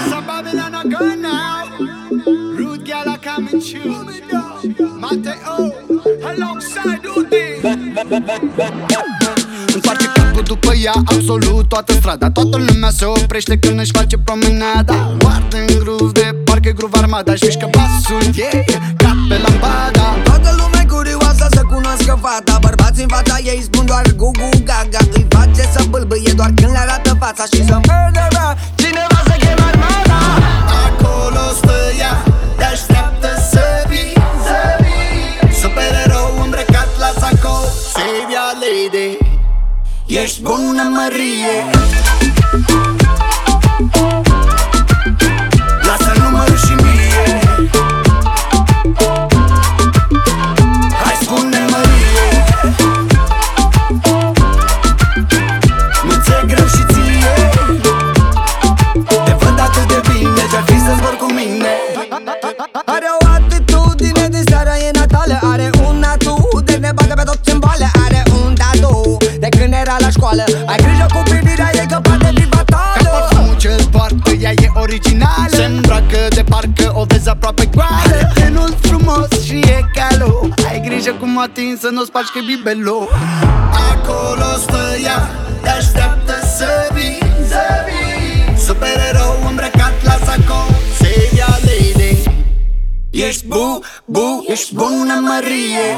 It's a Babylon a gun now. Rude gal a coming true. Mateo, alongside Udi. Întoarce capul după ea absolut toată strada. Toată lumea se oprește când își face promenada. Guardă în groove de parcă groove armada. Și mișcă basul ei ca pe lambada. Toată lumea curioasă să cunoască fata. Bărbații în fața ei spun doar gugu gaga. Îi face să bâlbâie doar când le arată fața. Și să murderă Ești bună Marie școală. Ai grijă cu privirea ei că poate fi Ca fatală parfumul ce-l poartă, ea e originală. Se îmbracă de parcă o vezi aproape goală. Tenul frumos și e calo Ai grijă cum o atingi să nu spargi că bibelou Acolo stă ea, te așteaptă să vii. Supererou îmbrăcat la sacou. Save your lady. Ești bu, bu, ești bună Marie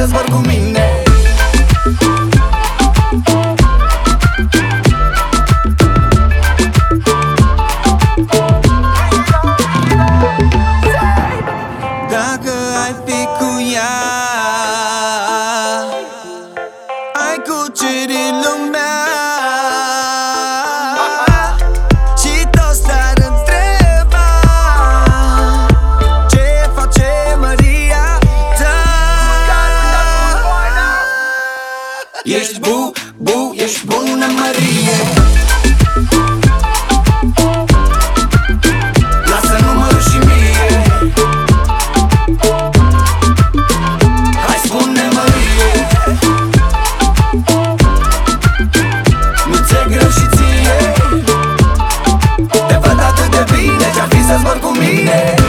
să zbor cu mine. Dacă ai fi cu ea Ai cuceri Ești bu, bu, ești bună Marie Lasă numărul și mie. Hai spune Marie Nu ți-e greu și ție. Te văd atât de bine Ce-ar fi să zbor cu mine?